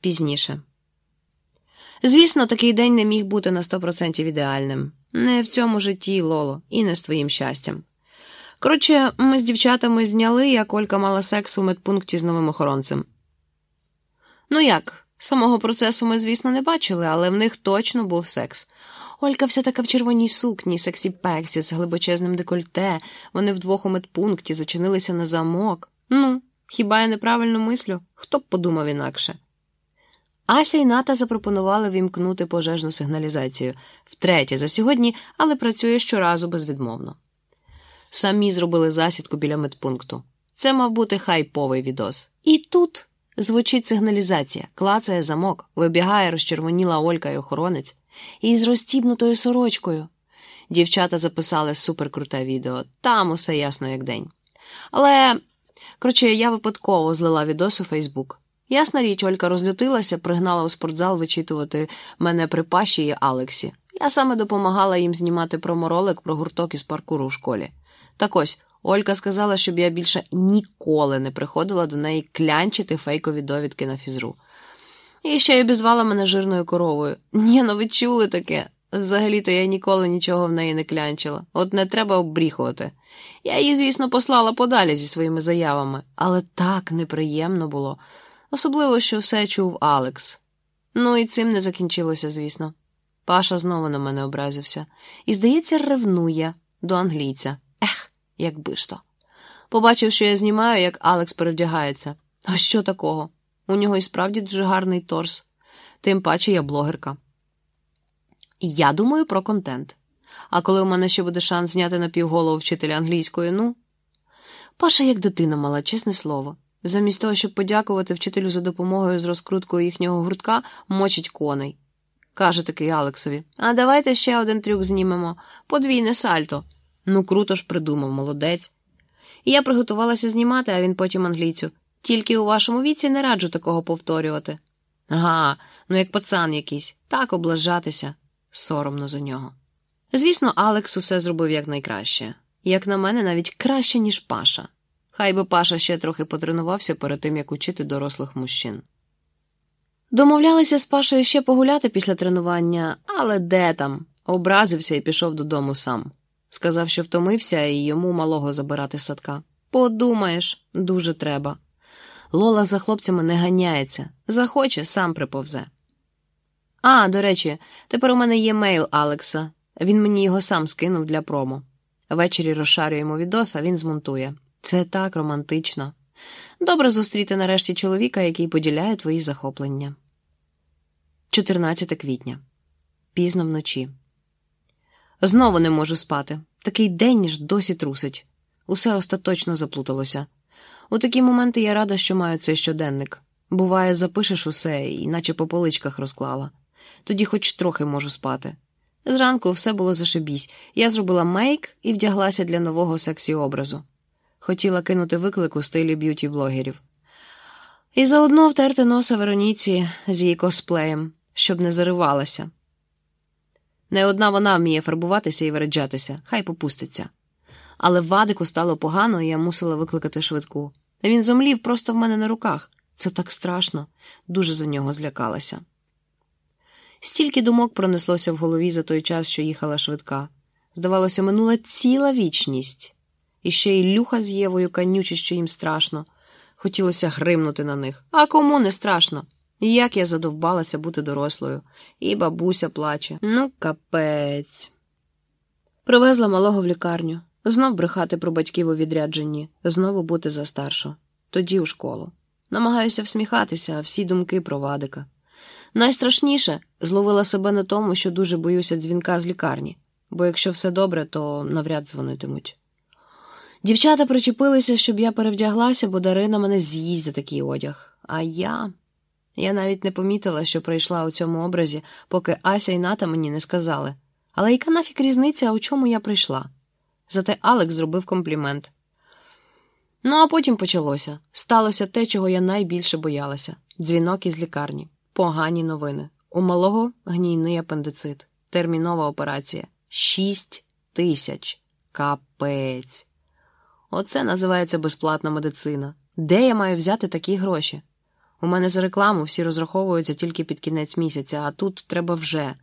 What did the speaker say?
пізніше. Звісно, такий день не міг бути на 100% ідеальним. Не в цьому житті, Лоло, і не з твоїм щастям. Коротше, ми з дівчатами зняли, як Олька мала секс у медпункті з новим охоронцем. Ну як, самого процесу ми, звісно, не бачили, але в них точно був секс. Олька вся така в червоній сукні, сексі пексі з глибочезним декольте, вони вдвох у медпункті зачинилися на замок. Ну, хіба я неправильно мислю? Хто б подумав інакше? Ася і Ната запропонували вімкнути пожежну сигналізацію втретє за сьогодні, але працює щоразу безвідмовно. Самі зробили засідку біля медпункту. Це мав бути хайповий відос. І тут звучить сигналізація, клацає замок, вибігає розчервоніла Олька й охоронець, і з розтібнутою сорочкою. Дівчата записали суперкруте відео, там усе ясно, як день. Але, коротше, я випадково злила відос у Фейсбук. Ясна річ, Олька розлютилася, пригнала у спортзал вичитувати мене при Паші і Алексі. Я саме допомагала їм знімати проморолик про гурток із паркуру в школі. Так ось, Олька сказала, щоб я більше ніколи не приходила до неї клянчити фейкові довідки на фізру. І ще й обізвала мене жирною коровою. Ні, ну ви чули таке. Взагалі-то я ніколи нічого в неї не клянчила. От не треба обріхувати. Я її, звісно, послала подалі зі своїми заявами, але так неприємно було. Особливо, що все чув Алекс. Ну і цим не закінчилося, звісно. Паша знову на мене образився і, здається, ревнує до англійця. Ех, якби ж то. Побачив, що я знімаю, як Алекс перевдягається. А що такого? У нього і справді дуже гарний торс, тим паче я блогерка. Я думаю про контент. А коли у мене ще буде шанс зняти на півголову вчителя англійської, ну. Паша, як дитина мала, чесне слово. Замість того, щоб подякувати вчителю за допомогою з розкруткою їхнього гуртка, мочить коней. Каже такий Алексові, а давайте ще один трюк знімемо подвійне сальто. Ну, круто ж придумав, молодець. Я приготувалася знімати, а він потім англійцю. Тільки у вашому віці не раджу такого повторювати. Ага, ну як пацан якийсь, так облажатися, соромно за нього. Звісно, Алекс усе зробив якнайкраще. Як на мене, навіть краще, ніж Паша. Хай би Паша ще трохи потренувався перед тим, як учити дорослих мужчин. Домовлялися з Пашою ще погуляти після тренування, але де там? Образився і пішов додому сам. Сказав, що втомився і йому малого забирати садка. Подумаєш, дуже треба. Лола за хлопцями не ганяється, захоче, сам приповзе. А, до речі, тепер у мене є мейл Алекса. Він мені його сам скинув для промо. Ввечері розшарюємо відос, а він змонтує. Це так романтично. Добре зустріти нарешті чоловіка, який поділяє твої захоплення. 14 квітня. Пізно вночі. Знову не можу спати. Такий день ніж досі трусить. Усе остаточно заплуталося. У такі моменти я рада, що маю цей щоденник. Буває, запишеш усе, і наче по поличках розклала. Тоді хоч трохи можу спати. Зранку все було зашибісь. Я зробила мейк і вдяглася для нового сексі образу. Хотіла кинути виклик у стилі б'юті-блогерів. І заодно втерти носа Вероніці з її косплеєм, щоб не заривалася. Не одна вона вміє фарбуватися і вереджатися, хай попуститься. Але Вадику стало погано, і я мусила викликати швидку. Він зомлів просто в мене на руках. Це так страшно, дуже за нього злякалася. Стільки думок пронеслося в голові за той час, що їхала швидка. Здавалося, минула ціла вічність. І ще й люха з Євою канючі, що їм страшно. Хотілося гримнути на них. А кому не страшно? Як я задовбалася бути дорослою, і бабуся плаче. Ну, капець. Привезла малого в лікарню. Знов брехати про батьків у відрядженні, знову бути за старшу. Тоді у школу. Намагаюся всміхатися, а всі думки про Вадика. Найстрашніше зловила себе на тому, що дуже боюся дзвінка з лікарні, бо якщо все добре, то навряд дзвонитимуть. Дівчата причепилися, щоб я перевдяглася, бо Дарина мене з'їсть за такий одяг. А я. Я навіть не помітила, що прийшла у цьому образі, поки Ася і Ната мені не сказали. Але яка нафік різниця, у чому я прийшла? Зате Алекс зробив комплімент. Ну, а потім почалося. Сталося те, чого я найбільше боялася дзвінок із лікарні, погані новини. У малого гнійний апендицит, термінова операція. Шість тисяч. Капець. Оце називається безплатна медицина. Де я маю взяти такі гроші? У мене за рекламу всі розраховуються тільки під кінець місяця, а тут треба вже.